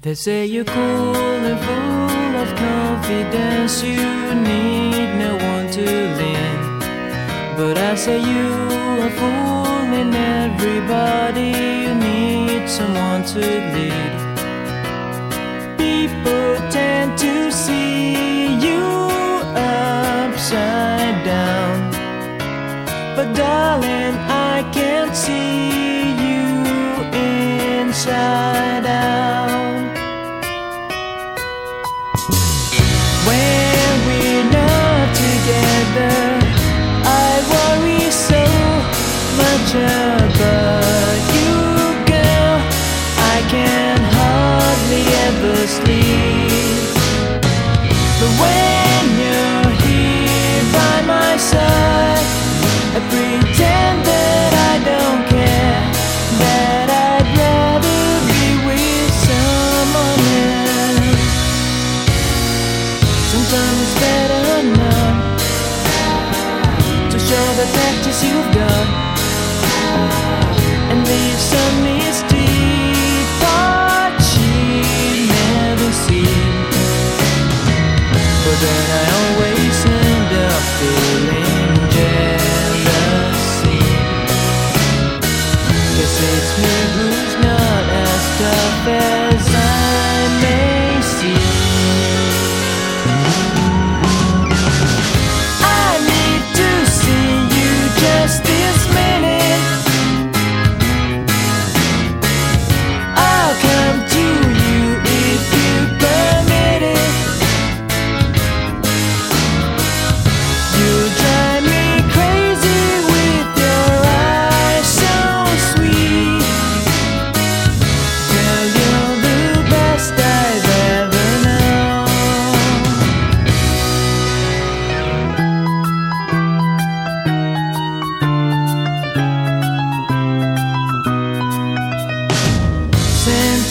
They say you're cool and full of confidence, you need no one to lean. But I say you are fooling and everybody, you need someone to lead. People tend to see you upside down. But darling, I can't see you inside out. About you, girl. I can hardly ever sleep. But when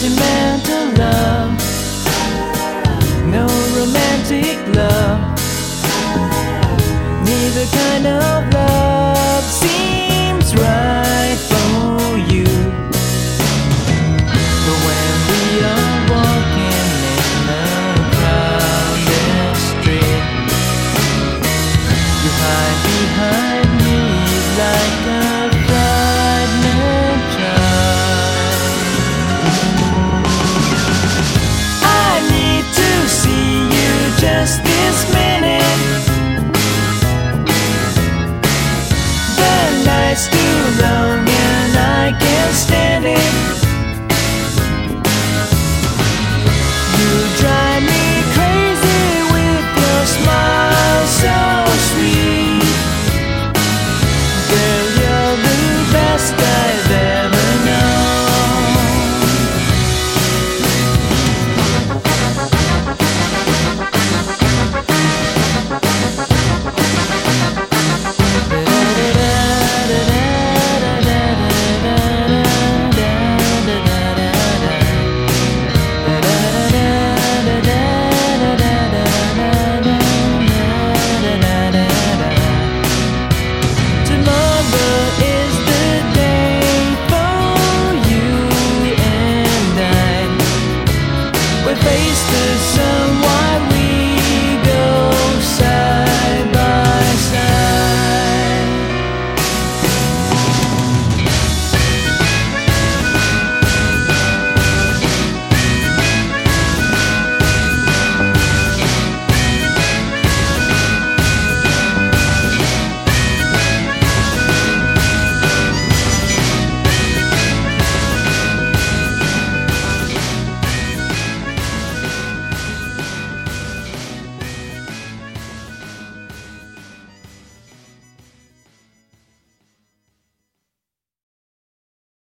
Sentimental love, no romantic love. Neither kind of love